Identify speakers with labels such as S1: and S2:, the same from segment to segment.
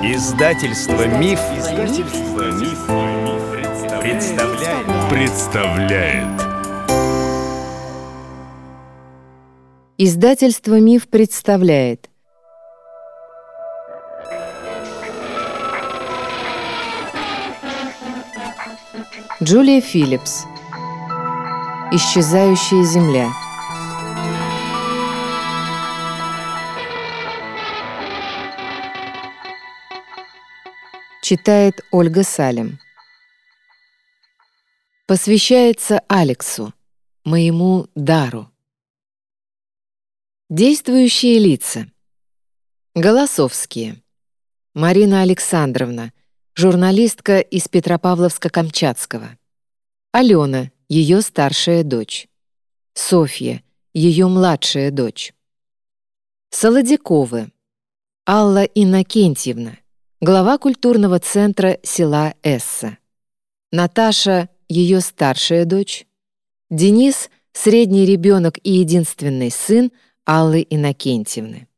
S1: Издательство Миф, Издательство Миф, представляет. представляет.
S2: Издательство Миф представляет. Джулия Филлипс. Исчезающая земля. Читает Ольга Салим. Посвящается Алексу, моему дару. Действующие лица. Голосовские. Марина Александровна, журналистка из Петропавловска-Камчатского. Алена, ее старшая дочь. Софья, ее младшая дочь. Солодяковы. Алла Иннокентьевна, глава культурного центра села Эсса. Наташа — ее старшая дочь. Денис — средний ребенок и единственный сын Аллы Иннокентьевны.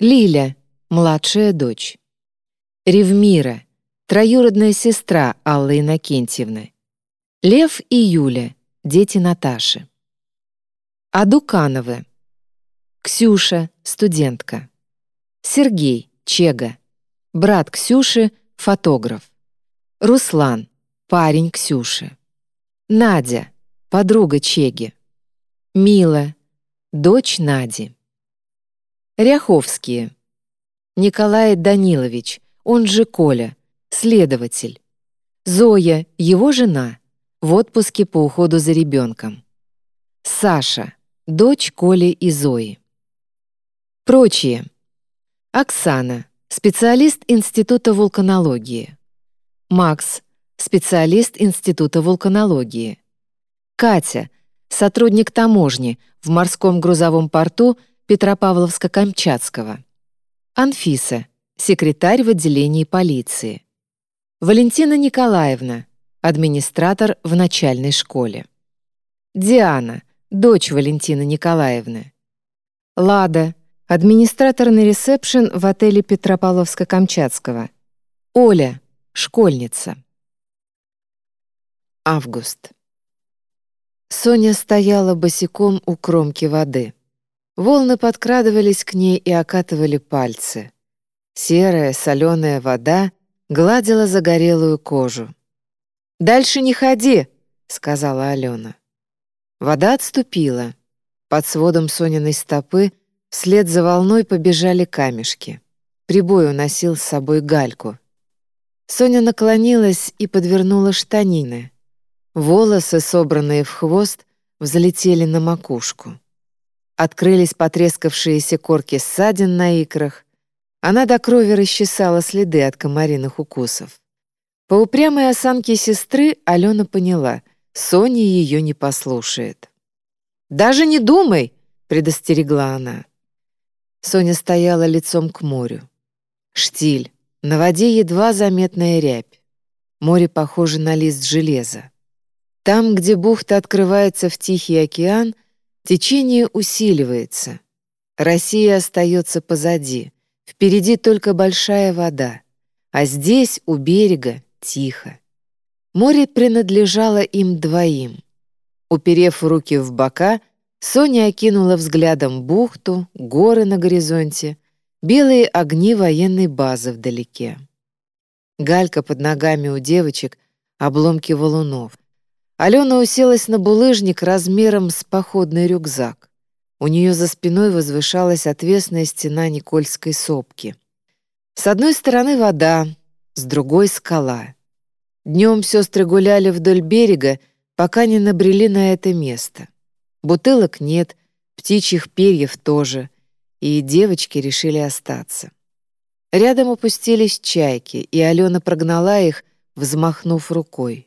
S2: Лиля — младшая дочь. Ревмира — троюродная сестра Аллы Иннокентьевны. Лев и Юля — дети Наташи. Адукановы. Ксюша — студентка. Сергей — Чега брат Ксюши — фотограф. Руслан — парень Ксюши. Надя — подруга Чеги. Мила — дочь Нади. Ряховские. Николай Данилович, он же Коля, следователь. Зоя — его жена, в отпуске по уходу за ребенком. Саша — дочь Коли и Зои. Прочие. Оксана — специалист Института вулканологии. Макс, специалист Института вулканологии. Катя, сотрудник таможни в морском грузовом порту Петропавловска-Камчатского. Анфиса, секретарь в отделении полиции. Валентина Николаевна, администратор в начальной школе. Диана, дочь Валентины Николаевны. Лада, Администратор на ресепшн в отеле Петропавловска-Камчатского. Оля, школьница. Август. Соня стояла босиком у кромки воды. Волны подкрадывались к ней и окатывали пальцы. Серая соленая вода гладила загорелую кожу. «Дальше не ходи!» — сказала Алена. Вода отступила. Под сводом Сониной стопы — Вслед за волной побежали камешки. Прибой уносил с собой гальку. Соня наклонилась и подвернула штанины. Волосы, собранные в хвост, взлетели на макушку. Открылись потрескавшиеся корки ссадин на икрах. Она до крови расчесала следы от комариных укусов. По упрямой осанке сестры Алена поняла, Соня ее не послушает. «Даже не думай!» — предостерегла она. Соня стояла лицом к морю. Штиль. На воде едва заметная рябь. Море похоже на лист железа. Там, где бухта открывается в Тихий океан, течение усиливается. Россия остается позади. Впереди только большая вода. А здесь, у берега, тихо. Море принадлежало им двоим. Уперев руки в бока, Соня окинула взглядом бухту, горы на горизонте, белые огни военной базы вдалеке. Галька под ногами у девочек, обломки валунов. Алена уселась на булыжник размером с походный рюкзак. У нее за спиной возвышалась отвесная стена Никольской сопки. С одной стороны вода, с другой — скала. Днем сестры гуляли вдоль берега, пока не набрели на это место. Бутылок нет, птичьих перьев тоже, и девочки решили остаться. Рядом опустились чайки, и Алена прогнала их, взмахнув рукой.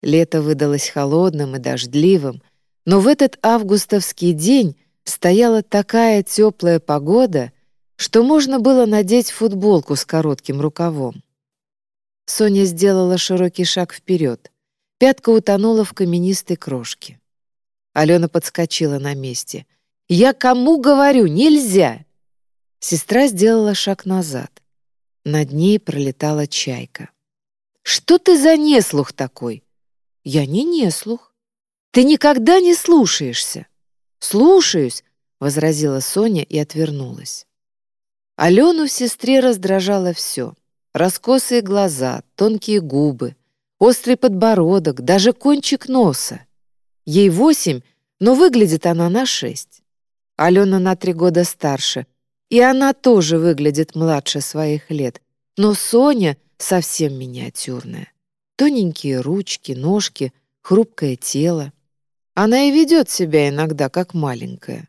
S2: Лето выдалось холодным и дождливым, но в этот августовский день стояла такая теплая погода, что можно было надеть футболку с коротким рукавом. Соня сделала широкий шаг вперед. Пятка утонула в каменистой крошке. Алена подскочила на месте. «Я кому говорю, нельзя!» Сестра сделала шаг назад. Над ней пролетала чайка. «Что ты за неслух такой?» «Я не неслух. Ты никогда не слушаешься». «Слушаюсь», — возразила Соня и отвернулась. Алену в сестре раздражало все. Раскосые глаза, тонкие губы, острый подбородок, даже кончик носа. Ей восемь, но выглядит она на шесть. Алена на три года старше, и она тоже выглядит младше своих лет, но Соня совсем миниатюрная. Тоненькие ручки, ножки, хрупкое тело. Она и ведет себя иногда как маленькая.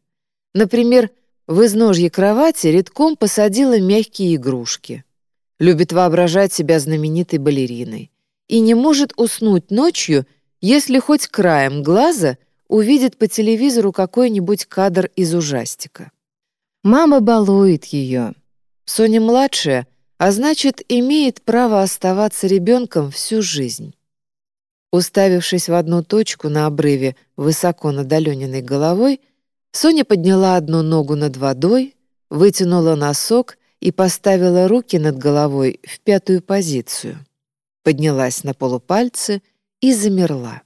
S2: Например, в изножье кровати редком посадила мягкие игрушки. Любит воображать себя знаменитой балериной. И не может уснуть ночью, если хоть краем глаза увидит по телевизору какой-нибудь кадр из ужастика. Мама балует ее. Соня младшая, а значит, имеет право оставаться ребенком всю жизнь. Уставившись в одну точку на обрыве высоко над Алёниной головой, Соня подняла одну ногу над водой, вытянула носок и поставила руки над головой в пятую позицию. Поднялась на полупальцы и замерла.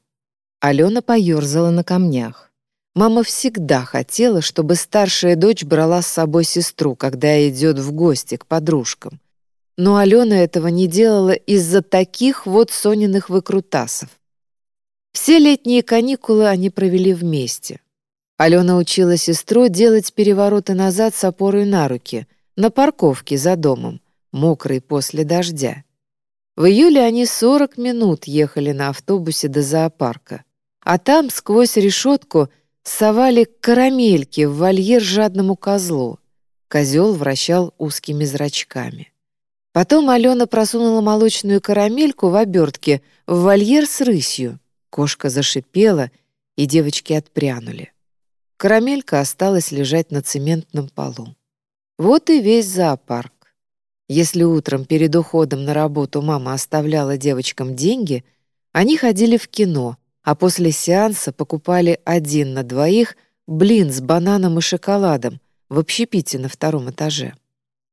S2: Алена поёрзала на камнях. Мама всегда хотела, чтобы старшая дочь брала с собой сестру, когда идет в гости к подружкам. Но Алена этого не делала из-за таких вот Сониных выкрутасов. Все летние каникулы они провели вместе. Алена учила сестру делать перевороты назад с опорой на руки, на парковке за домом, мокрой после дождя. В июле они 40 минут ехали на автобусе до зоопарка, а там сквозь решетку совали карамельки в вольер жадному козлу. Козел вращал узкими зрачками. Потом Алена просунула молочную карамельку в обертке в вольер с рысью. Кошка зашипела, и девочки отпрянули. Карамелька осталась лежать на цементном полу. Вот и весь зоопарк. Если утром перед уходом на работу мама оставляла девочкам деньги, они ходили в кино, а после сеанса покупали один на двоих блин с бананом и шоколадом в общепите на втором этаже.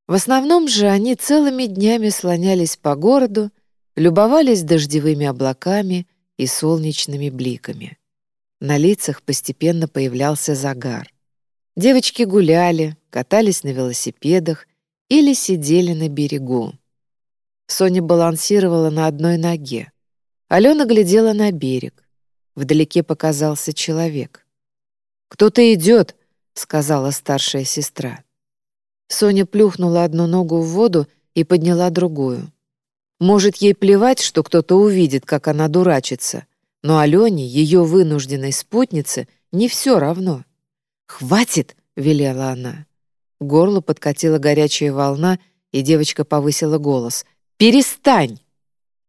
S2: В основном же они целыми днями слонялись по городу, любовались дождевыми облаками и солнечными бликами. На лицах постепенно появлялся загар. Девочки гуляли, катались на велосипедах или сидели на берегу. Соня балансировала на одной ноге. Алена глядела на берег. Вдалеке показался человек. «Кто-то идет», — сказала старшая сестра. Соня плюхнула одну ногу в воду и подняла другую. Может, ей плевать, что кто-то увидит, как она дурачится, но Алене, ее вынужденной спутнице, не все равно. «Хватит!» — велела она. Горло подкатила горячая волна, и девочка повысила голос. «Перестань!»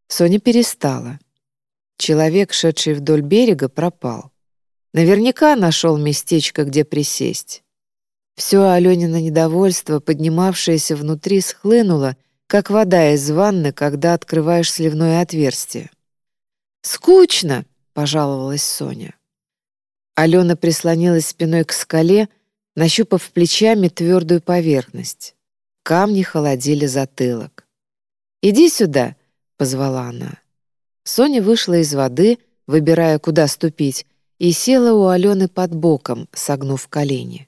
S2: Соня перестала. Человек, шедший вдоль берега, пропал. Наверняка нашел местечко, где присесть. Все Аленина недовольство, поднимавшееся внутри, схлынуло, как вода из ванны, когда открываешь сливное отверстие. «Скучно!» — пожаловалась Соня. Алена прислонилась спиной к скале, нащупав плечами твердую поверхность. Камни холодили затылок. «Иди сюда!» — позвала она. Соня вышла из воды, выбирая, куда ступить, и села у Алены под боком, согнув колени.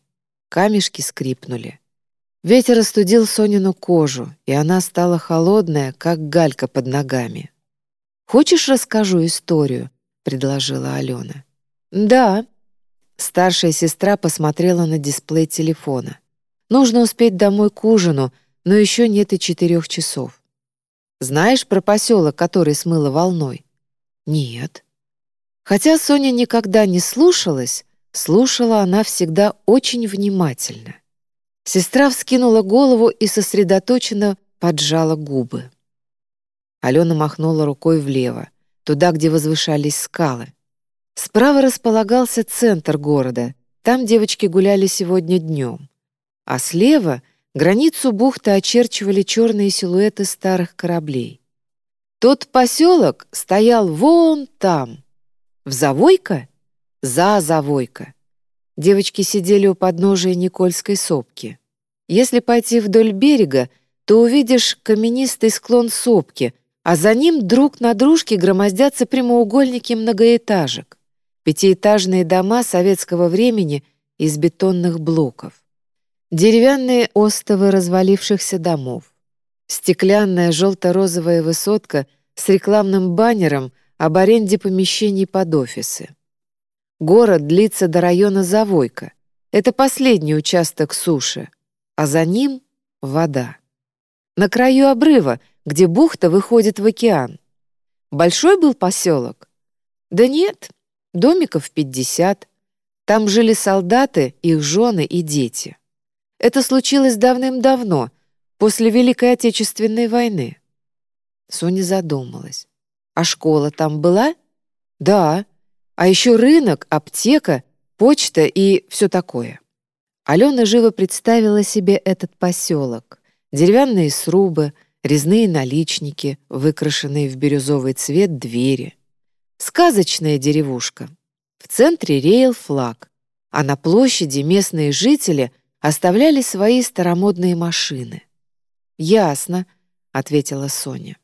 S2: Камешки скрипнули. Ветер остудил Сонину кожу, и она стала холодная, как галька под ногами. «Хочешь, расскажу историю?» — предложила Алена. «Да». Старшая сестра посмотрела на дисплей телефона. «Нужно успеть домой к ужину, но еще нет и четырех часов». «Знаешь про поселок, который смыло волной?» «Нет». Хотя Соня никогда не слушалась, слушала она всегда очень внимательно. Сестра вскинула голову и сосредоточенно поджала губы. Алена махнула рукой влево, туда, где возвышались скалы. Справа располагался центр города, там девочки гуляли сегодня днем. А слева границу бухты очерчивали черные силуэты старых кораблей. Тот поселок стоял вон там. В Завойка? За Завойка. Девочки сидели у подножия Никольской сопки. Если пойти вдоль берега, то увидишь каменистый склон сопки, а за ним друг на дружке громоздятся прямоугольники многоэтажек. Пятиэтажные дома советского времени из бетонных блоков. Деревянные остовы развалившихся домов. Стеклянная желто-розовая высотка с рекламным баннером об аренде помещений под офисы. Город длится до района Завойка. Это последний участок суши, а за ним — вода. На краю обрыва, где бухта выходит в океан. Большой был поселок? Да нет, домиков 50. Там жили солдаты, их жены и дети. Это случилось давным-давно, после Великой Отечественной войны. Соня задумалась. А школа там была? Да. А еще рынок, аптека, почта и все такое. Алена живо представила себе этот поселок. Деревянные срубы, резные наличники, выкрашенные в бирюзовый цвет двери. Сказочная деревушка. В центре реял флаг, а на площади местные жители оставляли свои старомодные машины. «Ясно», — ответила Соня.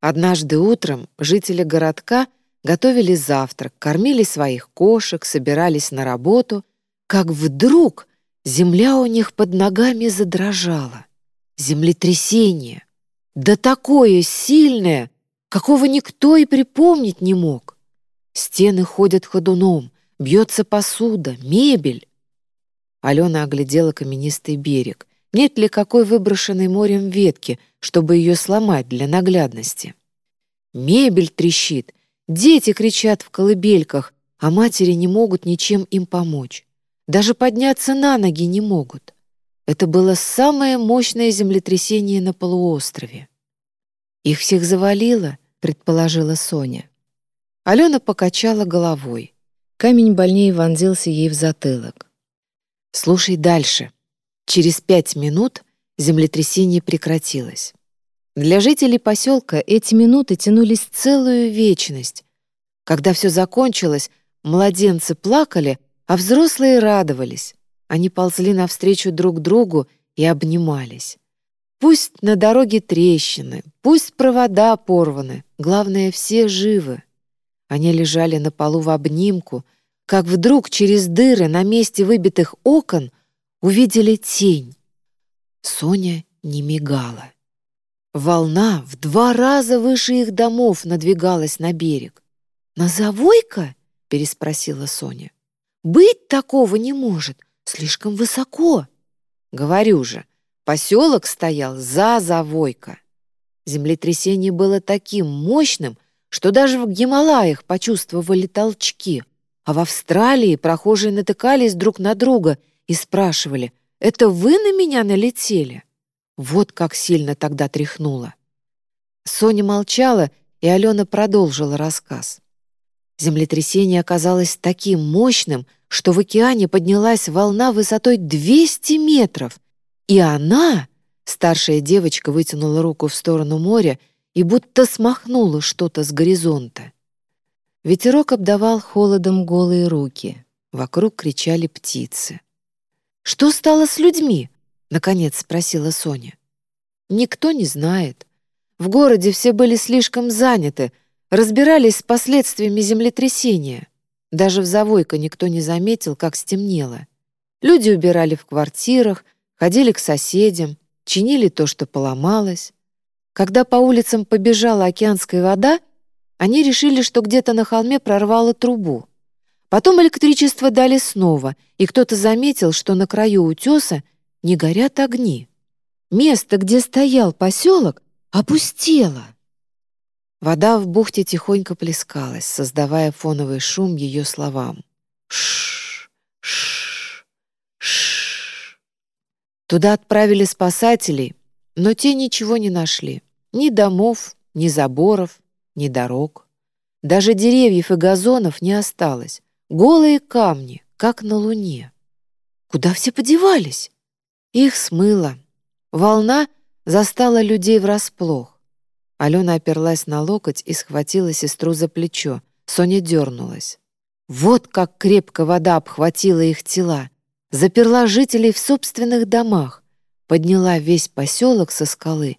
S2: Однажды утром жители городка готовили завтрак, кормили своих кошек, собирались на работу, как вдруг земля у них под ногами задрожала. Землетрясение. Да такое сильное, какого никто и припомнить не мог. Стены ходят ходуном, бьется посуда, мебель. Алена оглядела каменистый берег. Нет ли какой выброшенной морем ветки, чтобы ее сломать для наглядности? Мебель трещит, дети кричат в колыбельках, а матери не могут ничем им помочь. Даже подняться на ноги не могут. Это было самое мощное землетрясение на полуострове. «Их всех завалило», — предположила Соня. Алена покачала головой. Камень больнее вонзился ей в затылок. «Слушай дальше. Через пять минут землетрясение прекратилось. Для жителей поселка эти минуты тянулись целую вечность. Когда все закончилось, младенцы плакали, а взрослые радовались. Они ползли навстречу друг другу и обнимались. Пусть на дороге трещины, пусть провода порваны, главное, все живы. Они лежали на полу в обнимку, как вдруг через дыры на месте выбитых окон увидели тень. Соня не мигала. Волна в два раза выше их домов надвигалась на берег. «Назовой-ка?» — переспросила Соня. «Быть такого не может. Слишком высоко. Говорю же, поселок стоял за Завойко. Землетрясение было таким мощным, что даже в Гималаях почувствовали толчки, а в Австралии прохожие натыкались друг на друга и спрашивали, «Это вы на меня налетели?» Вот как сильно тогда тряхнуло. Соня молчала, и Алена продолжила рассказ. Землетрясение оказалось таким мощным, что в океане поднялась волна высотой 200 метров, и она, старшая девочка, вытянула руку в сторону моря и будто смахнула что-то с горизонта. Ветерок обдавал холодом голые руки. Вокруг кричали птицы. «Что стало с людьми?» — наконец спросила Соня. «Никто не знает. В городе все были слишком заняты, разбирались с последствиями землетрясения. Даже в Завойко никто не заметил, как стемнело. Люди убирали в квартирах, ходили к соседям, чинили то, что поломалось. Когда по улицам побежала океанская вода, они решили, что где-то на холме прорвало трубу. Потом электричество дали снова, и кто-то заметил, что на краю утеса не горят огни. Место, где стоял поселок, опустело. Вода в бухте тихонько плескалась, создавая фоновый шум ее словам. Шш, шш, шш. Туда отправили спасателей, но те ничего не нашли. Ни домов, ни заборов, ни дорог. Даже деревьев и газонов не осталось. Голые камни, как на луне. Куда все подевались? Их смыло. Волна застала людей врасплох. Алена оперлась на локоть и схватила сестру за плечо. Соня дернулась. Вот как крепко вода обхватила их тела. Заперла жителей в собственных домах. подняла весь поселок со скалы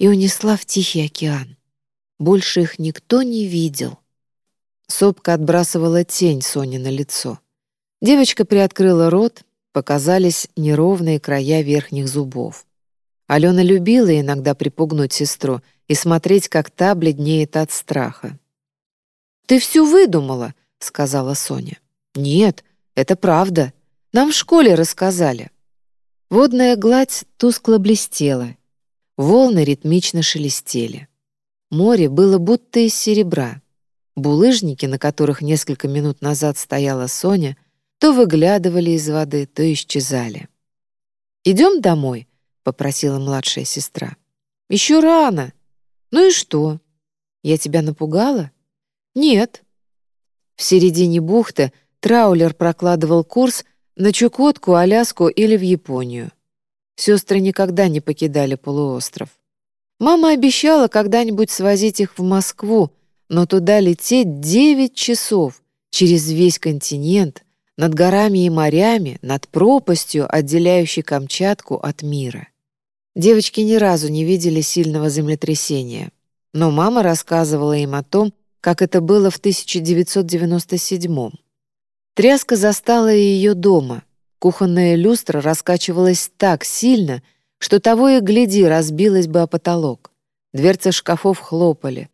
S2: и унесла в Тихий океан. Больше их никто не видел. Сопка отбрасывала тень Соне на лицо. Девочка приоткрыла рот, показались неровные края верхних зубов. Алена любила иногда припугнуть сестру и смотреть, как та бледнеет от страха. «Ты всю выдумала», — сказала Соня. «Нет, это правда. Нам в школе рассказали». Водная гладь тускло блестела. Волны ритмично шелестели. Море было будто из серебра. Булыжники, на которых несколько минут назад стояла Соня, то выглядывали из воды, то исчезали. «Идем домой», — попросила младшая сестра. «Еще рано. Ну и что? Я тебя напугала?» «Нет». В середине бухты траулер прокладывал курс на Чукотку, Аляску или в Японию. Сестры никогда не покидали полуостров. Мама обещала когда-нибудь свозить их в Москву, но туда лететь девять часов через весь континент, над горами и морями, над пропастью, отделяющей Камчатку от мира. Девочки ни разу не видели сильного землетрясения, но мама рассказывала им о том, как это было в 1997 Тряска застала ее дома. Кухонная люстра раскачивалась так сильно, что того и гляди разбилась бы о потолок. Дверцы шкафов хлопали.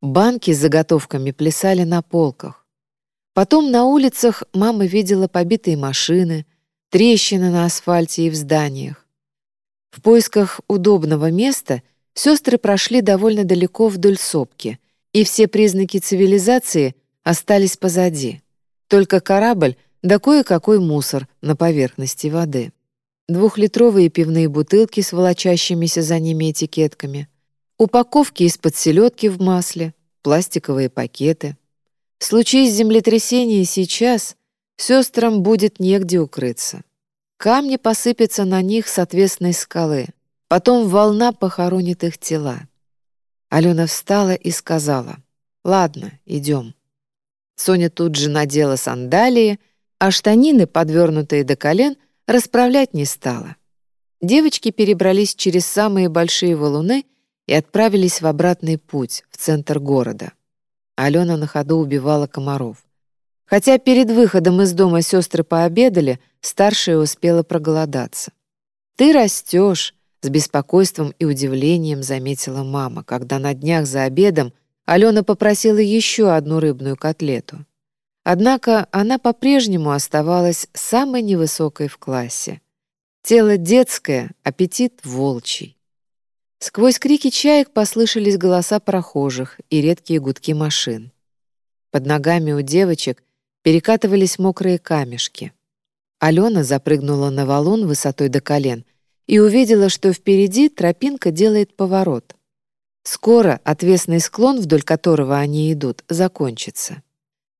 S2: Банки с заготовками плясали на полках. Потом на улицах мама видела побитые машины, трещины на асфальте и в зданиях. В поисках удобного места сестры прошли довольно далеко вдоль сопки, и все признаки цивилизации остались позади. Только корабль да кое-какой мусор на поверхности воды. Двухлитровые пивные бутылки с волочащимися за ними этикетками, упаковки из-под селедки в масле, пластиковые пакеты. Случись землетрясение сейчас, сестрам будет негде укрыться. Камни посыпятся на них с отвесной скалы, потом волна похоронит их тела. Алена встала и сказала, «Ладно, идем». Соня тут же надела сандалии, а штанины, подвернутые до колен, расправлять не стала. Девочки перебрались через самые большие валуны и отправились в обратный путь, в центр города. Алена на ходу убивала комаров. Хотя перед выходом из дома сестры пообедали, старшая успела проголодаться. «Ты растешь», — с беспокойством и удивлением заметила мама, когда на днях за обедом Алена попросила еще одну рыбную котлету. Однако она по-прежнему оставалась самой невысокой в классе. Тело детское, аппетит волчий. Сквозь крики чаек послышались голоса прохожих и редкие гудки машин. Под ногами у девочек перекатывались мокрые камешки. Алена запрыгнула на валун высотой до колен и увидела, что впереди тропинка делает поворот — Скоро отвесный склон, вдоль которого они идут, закончится.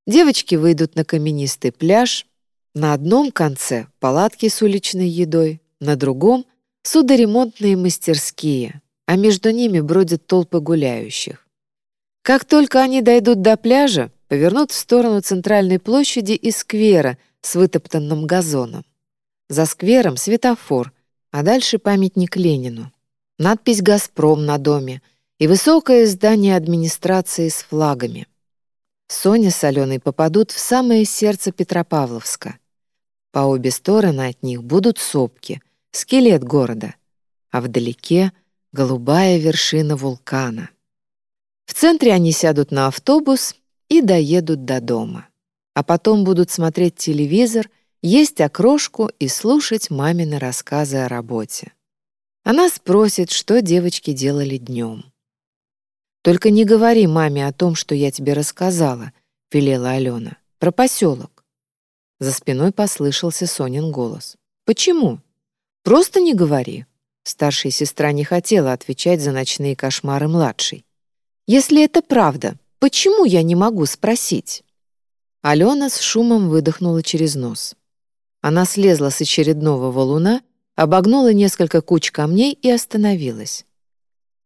S2: Девочки выйдут на каменистый пляж. На одном конце — палатки с уличной едой, на другом — судоремонтные мастерские, а между ними бродят толпы гуляющих. Как только они дойдут до пляжа, повернут в сторону центральной площади и сквера с вытоптанным газоном. За сквером светофор, а дальше памятник Ленину. Надпись «Газпром» на доме — и высокое здание администрации с флагами. Соня с Аленой попадут в самое сердце Петропавловска. По обе стороны от них будут сопки, скелет города, а вдалеке — голубая вершина вулкана. В центре они сядут на автобус и доедут до дома. А потом будут смотреть телевизор, есть окрошку и слушать мамины рассказы о работе. Она спросит, что девочки делали днем. «Только не говори маме о том, что я тебе рассказала», — велела Алена. «Про поселок». За спиной послышался Сонин голос. «Почему?» «Просто не говори». Старшая сестра не хотела отвечать за ночные кошмары младшей. «Если это правда, почему я не могу спросить?» Алена с шумом выдохнула через нос. Она слезла с очередного валуна, обогнула несколько куч камней и остановилась.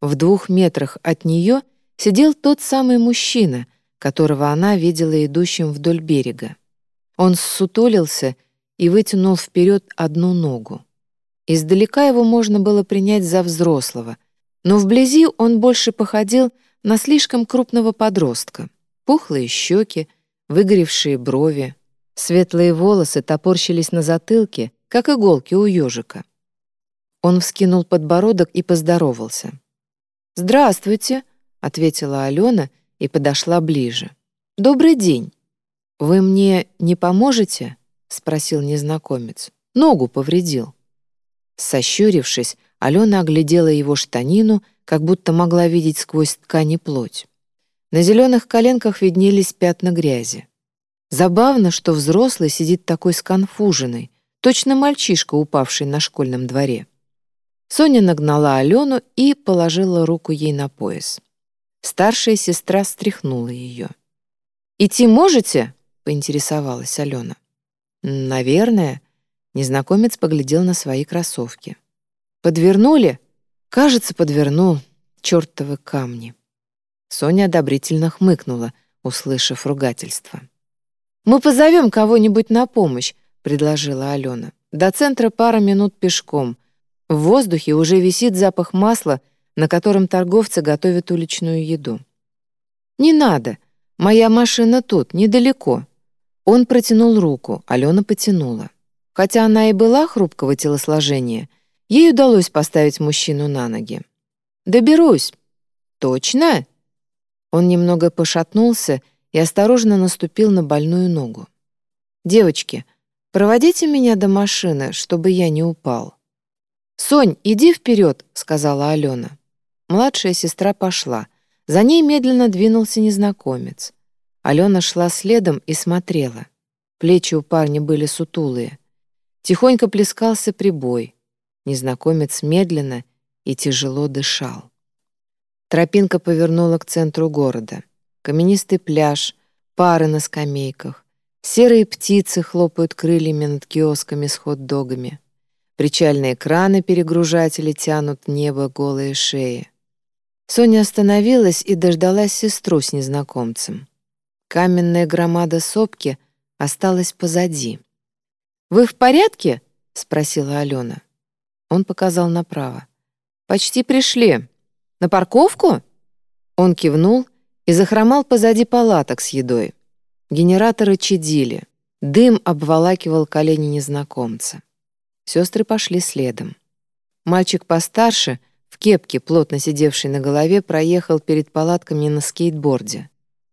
S2: В двух метрах от нее сидел тот самый мужчина, которого она видела идущим вдоль берега. Он ссутулился и вытянул вперед одну ногу. Издалека его можно было принять за взрослого, но вблизи он больше походил на слишком крупного подростка. Пухлые щеки, выгоревшие брови, светлые волосы топорщились на затылке, как иголки у ежика. Он вскинул подбородок и поздоровался. «Здравствуйте», — ответила Алена и подошла ближе. «Добрый день. Вы мне не поможете?» — спросил незнакомец. «Ногу повредил». Сощурившись, Алена оглядела его штанину, как будто могла видеть сквозь ткани плоть. На зеленых коленках виднелись пятна грязи. Забавно, что взрослый сидит такой сконфуженный, точно мальчишка, упавший на школьном дворе. Соня нагнала Алену и положила руку ей на пояс. Старшая сестра стряхнула ее. «Идти можете?» — поинтересовалась Алена. «Наверное». Незнакомец поглядел на свои кроссовки. «Подвернули?» «Кажется, подвернул. Чёртовы камни». Соня одобрительно хмыкнула, услышав ругательство. «Мы позовем кого-нибудь на помощь», — предложила Алена. «До центра пара минут пешком. В воздухе уже висит запах масла, на котором торговцы готовят уличную еду. «Не надо. Моя машина тут, недалеко». Он протянул руку, Алена потянула. Хотя она и была хрупкого телосложения, ей удалось поставить мужчину на ноги. «Доберусь». «Точно?» Он немного пошатнулся и осторожно наступил на больную ногу. «Девочки, проводите меня до машины, чтобы я не упал». «Сонь, иди вперед», — сказала Алена. Младшая сестра пошла. За ней медленно двинулся незнакомец. Алена шла следом и смотрела. Плечи у парня были сутулые. Тихонько плескался прибой. Незнакомец медленно и тяжело дышал. Тропинка повернула к центру города. Каменистый пляж, пары на скамейках. Серые птицы хлопают крыльями над киосками с хот-догами. Причальные краны перегружатели тянут небо голые шеи. Соня остановилась и дождалась сестру с незнакомцем. Каменная громада сопки осталась позади. «Вы в порядке?» — спросила Алена. Он показал направо. «Почти пришли. На парковку?» Он кивнул и захромал позади палаток с едой. Генераторы чадили. Дым обволакивал колени незнакомца. Сестры пошли следом. Мальчик постарше, в кепке, плотно сидевший на голове, проехал перед палатками на скейтборде.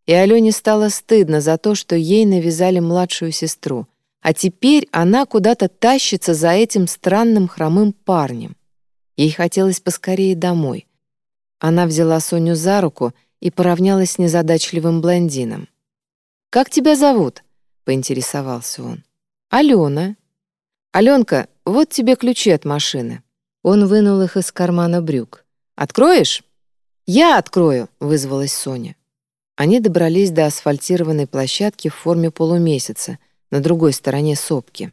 S2: И Алене стало стыдно за то, что ей навязали младшую сестру, а теперь она куда-то тащится за этим странным хромым парнем. Ей хотелось поскорее домой. Она взяла Соню за руку и поравнялась с незадачливым блондином. «Как тебя зовут?» — поинтересовался он. «Алена». «Аленка, вот тебе ключи от машины». Он вынул их из кармана брюк. «Откроешь?» «Я открою», — вызвалась Соня. Они добрались до асфальтированной площадки в форме полумесяца на другой стороне сопки.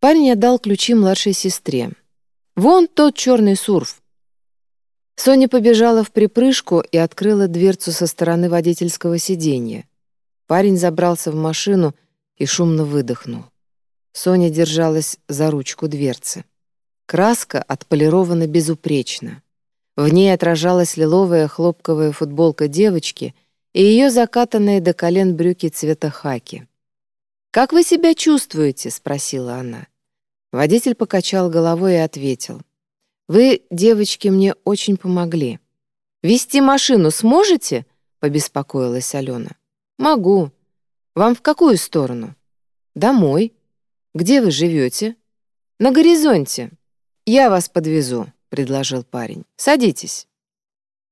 S2: Парень отдал ключи младшей сестре. «Вон тот черный сурф». Соня побежала в припрыжку и открыла дверцу со стороны водительского сиденья. Парень забрался в машину и шумно выдохнул. Соня держалась за ручку дверцы. Краска отполирована безупречно. В ней отражалась лиловая хлопковая футболка девочки и ее закатанные до колен брюки цвета хаки. «Как вы себя чувствуете?» — спросила она. Водитель покачал головой и ответил. «Вы, девочки, мне очень помогли. Вести машину сможете?» — побеспокоилась Алена. «Могу. Вам в какую сторону?» «Домой», «Где вы живете?» «На горизонте. Я вас подвезу», — предложил парень. «Садитесь».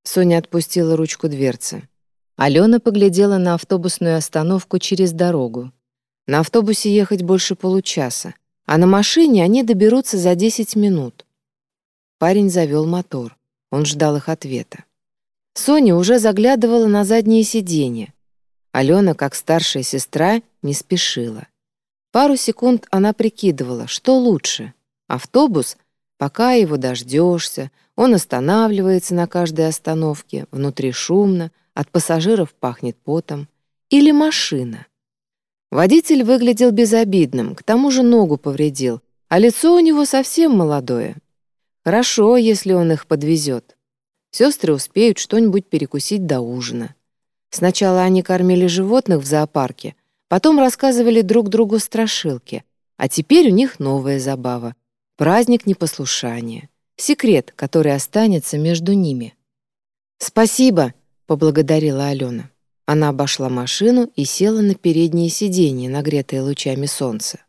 S2: Соня отпустила ручку дверцы. Алена поглядела на автобусную остановку через дорогу. На автобусе ехать больше получаса, а на машине они доберутся за 10 минут. Парень завел мотор. Он ждал их ответа. Соня уже заглядывала на заднее сиденье. Алена, как старшая сестра, не спешила. Пару секунд она прикидывала, что лучше. Автобус, пока его дождешься, он останавливается на каждой остановке, внутри шумно, от пассажиров пахнет потом. Или машина. Водитель выглядел безобидным, к тому же ногу повредил, а лицо у него совсем молодое. Хорошо, если он их подвезет. Сестры успеют что-нибудь перекусить до ужина. Сначала они кормили животных в зоопарке, потом рассказывали друг другу страшилки, а теперь у них новая забава — праздник непослушания, секрет, который останется между ними. «Спасибо», — поблагодарила Алена. Она обошла машину и села на переднее сиденье, нагретое лучами солнца.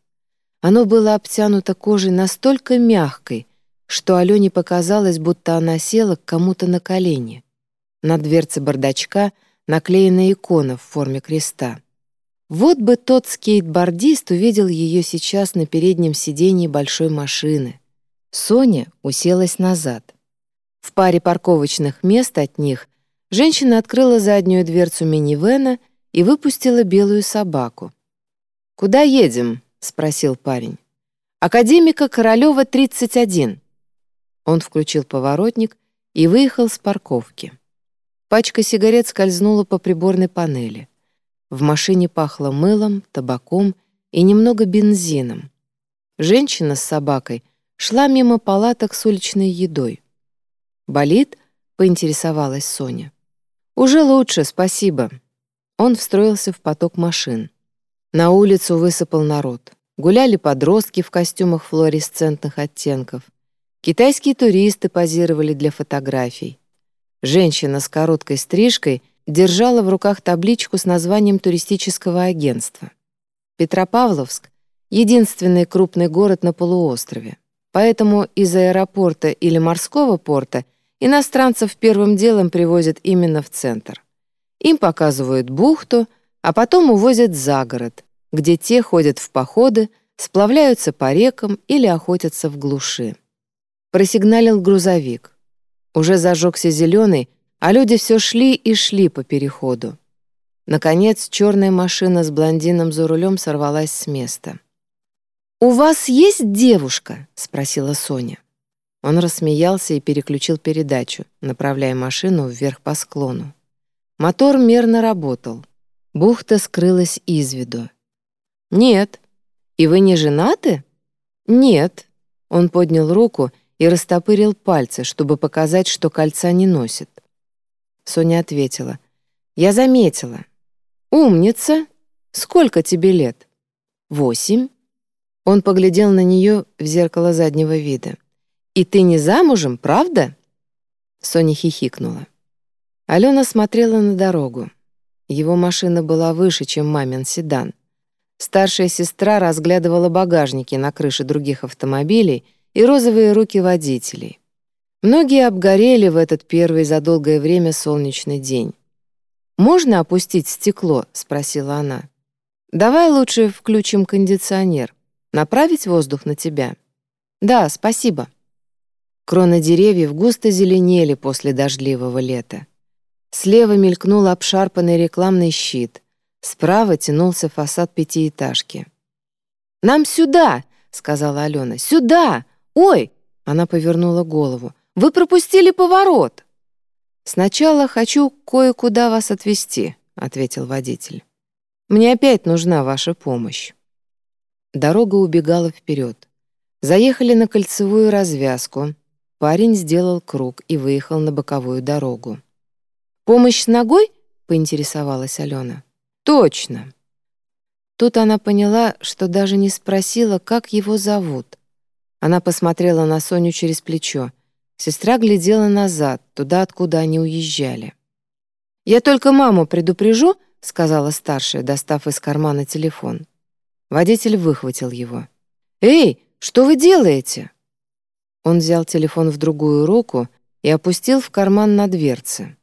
S2: Оно было обтянуто кожей настолько мягкой, что Алене показалось, будто она села к кому-то на колени. На дверце бардачка наклеена икона в форме креста. Вот бы тот скейтбордист увидел ее сейчас на переднем сиденье большой машины. Соня уселась назад. В паре парковочных мест от них женщина открыла заднюю дверцу минивэна и выпустила белую собаку. «Куда едем?» — спросил парень. «Академика Королева, 31». Он включил поворотник и выехал с парковки. Пачка сигарет скользнула по приборной панели. В машине пахло мылом, табаком и немного бензином. Женщина с собакой шла мимо палаток с уличной едой. «Болит?» — поинтересовалась Соня. «Уже лучше, спасибо». Он встроился в поток машин. На улицу высыпал народ. Гуляли подростки в костюмах флуоресцентных оттенков. Китайские туристы позировали для фотографий. Женщина с короткой стрижкой держала в руках табличку с названием туристического агентства. Петропавловск — единственный крупный город на полуострове. Поэтому из аэропорта или морского порта иностранцев первым делом привозят именно в центр. Им показывают бухту, а потом увозят за город, где те ходят в походы, сплавляются по рекам или охотятся в глуши. Просигналил грузовик. Уже зажегся зеленый, а люди все шли и шли по переходу. Наконец, черная машина с блондином за рулем сорвалась с места. «У вас есть девушка?» — спросила Соня. Он рассмеялся и переключил передачу, направляя машину вверх по склону. Мотор мерно работал. Бухта скрылась из виду. «Нет. И вы не женаты?» «Нет». Он поднял руку и растопырил пальцы, чтобы показать, что кольца не носит. Соня ответила. «Я заметила. Умница. Сколько тебе лет?» «Восемь». Он поглядел на нее в зеркало заднего вида. «И ты не замужем, правда?» Соня хихикнула. Алена смотрела на дорогу. Его машина была выше, чем мамин седан. Старшая сестра разглядывала багажники на крыше других автомобилей и розовые руки водителей. Многие обгорели в этот первый за долгое время солнечный день. «Можно опустить стекло?» — спросила она. «Давай лучше включим кондиционер. Направить воздух на тебя?» «Да, спасибо». Кроны деревьев густо зеленели после дождливого лета. Слева мелькнул обшарпанный рекламный щит. Справа тянулся фасад пятиэтажки. «Нам сюда!» — сказала Алена. «Сюда! Ой!» — она повернула голову. «Вы пропустили поворот!» «Сначала хочу кое-куда вас отвезти», — ответил водитель. «Мне опять нужна ваша помощь». Дорога убегала вперед. Заехали на кольцевую развязку, Парень сделал круг и выехал на боковую дорогу. «Помощь с ногой?» — поинтересовалась Алена. «Точно». Тут она поняла, что даже не спросила, как его зовут. Она посмотрела на Соню через плечо. Сестра глядела назад, туда, откуда они уезжали. «Я только маму предупрежу», — сказала старшая, достав из кармана телефон. Водитель выхватил его. «Эй, что вы делаете?» Он взял телефон в другую руку и опустил в карман на дверце.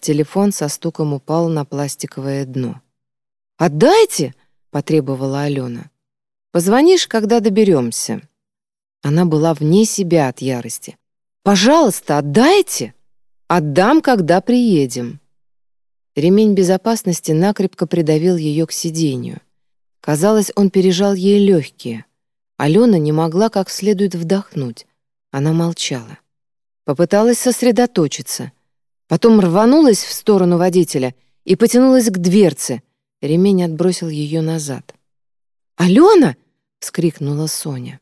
S2: Телефон со стуком упал на пластиковое дно. «Отдайте!» — потребовала Алена. «Позвонишь, когда доберемся». Она была вне себя от ярости. «Пожалуйста, отдайте!» «Отдам, когда приедем». Ремень безопасности накрепко придавил ее к сиденью. Казалось, он пережал ей легкие. Алена не могла как следует вдохнуть. Она молчала. Попыталась сосредоточиться. Потом рванулась в сторону водителя и потянулась к дверце. Ремень отбросил ее назад. «Алена!» — вскрикнула Соня.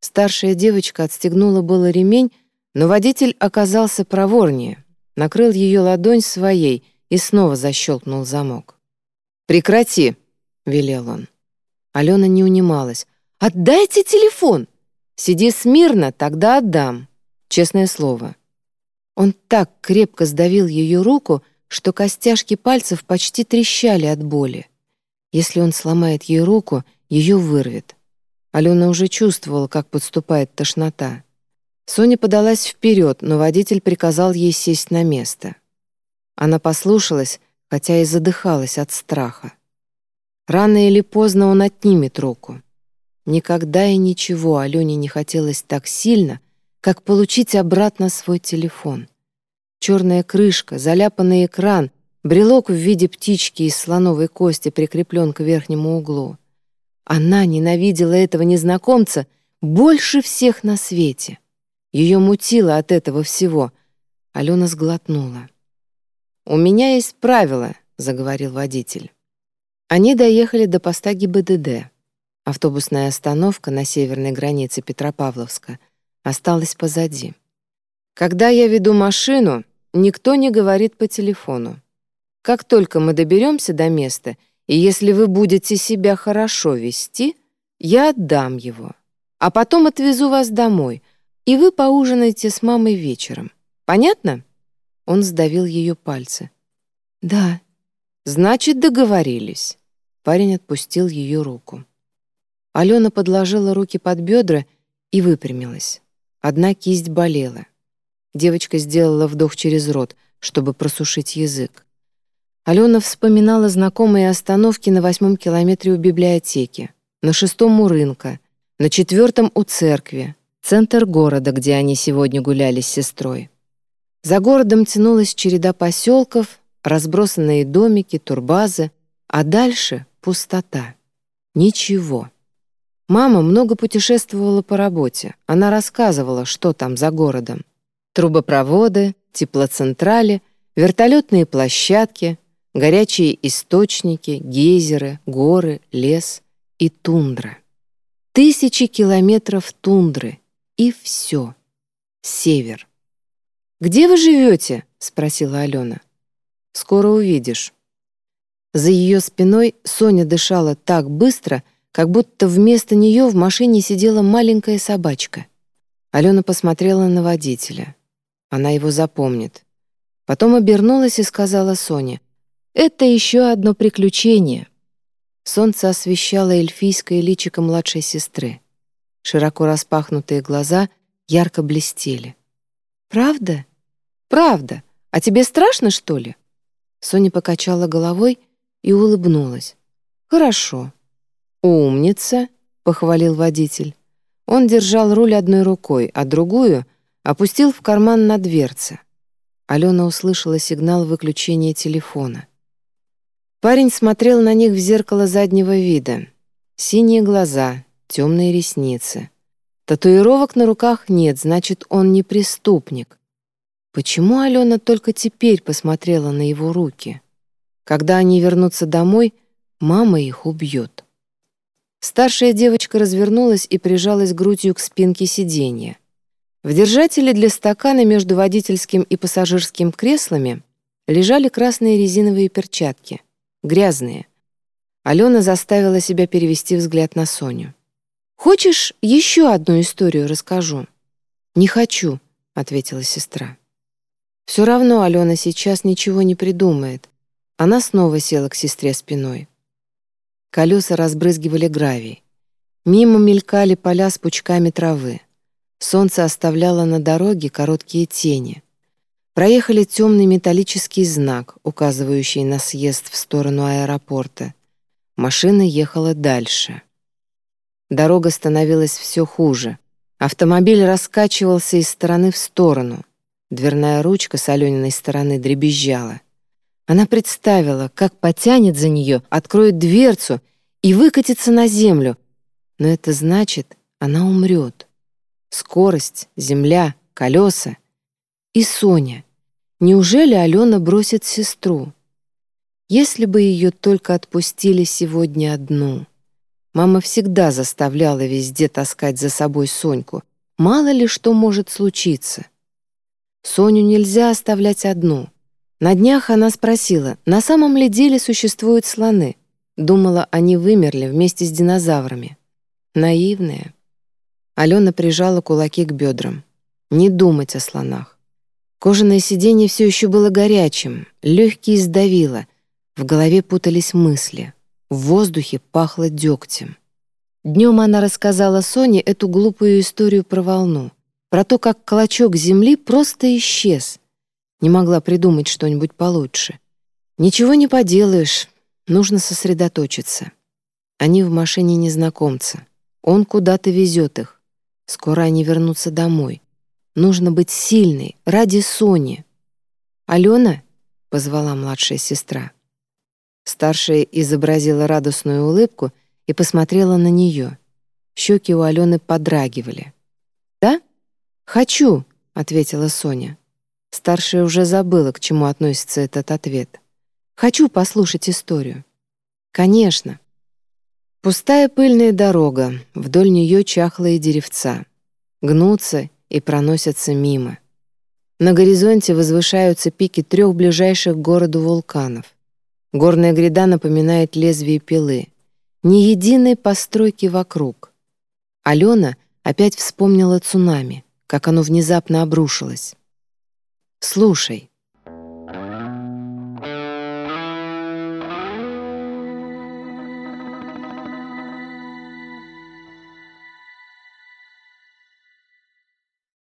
S2: Старшая девочка отстегнула было ремень, но водитель оказался проворнее, накрыл ее ладонь своей и снова защелкнул замок. «Прекрати!» — велел он. Алена не унималась. «Отдайте телефон!» «Сиди смирно, тогда отдам. Честное слово». Он так крепко сдавил ее руку, что костяшки пальцев почти трещали от боли. Если он сломает ей руку, ее вырвет. Алена уже чувствовала, как подступает тошнота. Соня подалась вперед, но водитель приказал ей сесть на место. Она послушалась, хотя и задыхалась от страха. Рано или поздно он отнимет руку. Никогда и ничего Алене не хотелось так сильно, как получить обратно свой телефон. Черная крышка, заляпанный экран, брелок в виде птички из слоновой кости прикреплен к верхнему углу. Она ненавидела этого незнакомца больше всех на свете. Ее мутило от этого всего. Алена сглотнула. «У меня есть правило», — заговорил водитель. Они доехали до поста ГИБДД. Автобусная остановка на северной границе Петропавловска осталась позади. Когда я веду машину, никто не говорит по телефону. Как только мы доберемся до места, и если вы будете себя хорошо вести, я отдам его, а потом отвезу вас домой, и вы поужинаете с мамой вечером. Понятно? Он сдавил ее пальцы. Да. Значит, договорились. Парень отпустил ее руку. Алена подложила руки под бедра и выпрямилась. Одна кисть болела. Девочка сделала вдох через рот, чтобы просушить язык. Алена вспоминала знакомые остановки на восьмом километре у библиотеки, на шестом у рынка, на четвертом у церкви, центр города, где они сегодня гуляли с сестрой. За городом тянулась череда поселков, разбросанные домики, турбазы, а дальше — пустота. Ничего. Мама много путешествовала по работе. Она рассказывала, что там за городом. Трубопроводы, теплоцентрали, вертолетные площадки, горячие источники, гейзеры, горы, лес и тундра. Тысячи километров тундры. И все. Север. «Где вы живете?» — спросила Алена. «Скоро увидишь». За ее спиной Соня дышала так быстро, как будто вместо нее в машине сидела маленькая собачка. Алена посмотрела на водителя. Она его запомнит. Потом обернулась и сказала Соне, «Это еще одно приключение». Солнце освещало эльфийское личико младшей сестры. Широко распахнутые глаза ярко блестели. «Правда? Правда. А тебе страшно, что ли?» Соня покачала головой и улыбнулась. «Хорошо. «Умница!» — похвалил водитель. Он держал руль одной рукой, а другую опустил в карман на дверце. Алена услышала сигнал выключения телефона. Парень смотрел на них в зеркало заднего вида. Синие глаза, темные ресницы. Татуировок на руках нет, значит, он не преступник. Почему Алена только теперь посмотрела на его руки? Когда они вернутся домой, мама их убьет. Старшая девочка развернулась и прижалась грудью к спинке сиденья. В держателе для стакана между водительским и пассажирским креслами лежали красные резиновые перчатки, грязные. Алена заставила себя перевести взгляд на Соню. «Хочешь, еще одну историю расскажу?» «Не хочу», — ответила сестра. Все равно Алена сейчас ничего не придумает. Она снова села к сестре спиной. Колеса разбрызгивали гравий. Мимо мелькали поля с пучками травы. Солнце оставляло на дороге короткие тени. Проехали темный металлический знак, указывающий на съезд в сторону аэропорта. Машина ехала дальше. Дорога становилась все хуже. Автомобиль раскачивался из стороны в сторону. Дверная ручка с Алёниной стороны дребезжала. Она представила, как потянет за нее, откроет дверцу и выкатится на землю. Но это значит, она умрет. Скорость, земля, колеса. И Соня. Неужели Алена бросит сестру? Если бы ее только отпустили сегодня одну. Мама всегда заставляла везде таскать за собой Соньку. Мало ли что может случиться. Соню нельзя оставлять одну. На днях она спросила, на самом ли деле существуют слоны. Думала, они вымерли вместе с динозаврами. Наивная. Алена прижала кулаки к бедрам. Не думать о слонах. Кожаное сиденье все еще было горячим, легкие сдавило, в голове путались мысли, в воздухе пахло дегтем. Днем она рассказала Соне эту глупую историю про волну, про то, как клочок земли просто исчез. Не могла придумать что-нибудь получше. Ничего не поделаешь, нужно сосредоточиться. Они в машине незнакомца. Он куда-то везет их. Скоро они вернутся домой. Нужно быть сильной ради Сони. «Алена?» — позвала младшая сестра. Старшая изобразила радостную улыбку и посмотрела на нее. Щеки у Алены подрагивали. «Да? Хочу!» — ответила Соня. Старшая уже забыла, к чему относится этот ответ. «Хочу послушать историю». «Конечно». Пустая пыльная дорога, вдоль нее чахлые деревца. Гнутся и проносятся мимо. На горизонте возвышаются пики трех ближайших к городу вулканов. Горная гряда напоминает лезвие пилы. Ни единой постройки вокруг. Алена опять вспомнила цунами, как оно внезапно обрушилось. «Слушай»,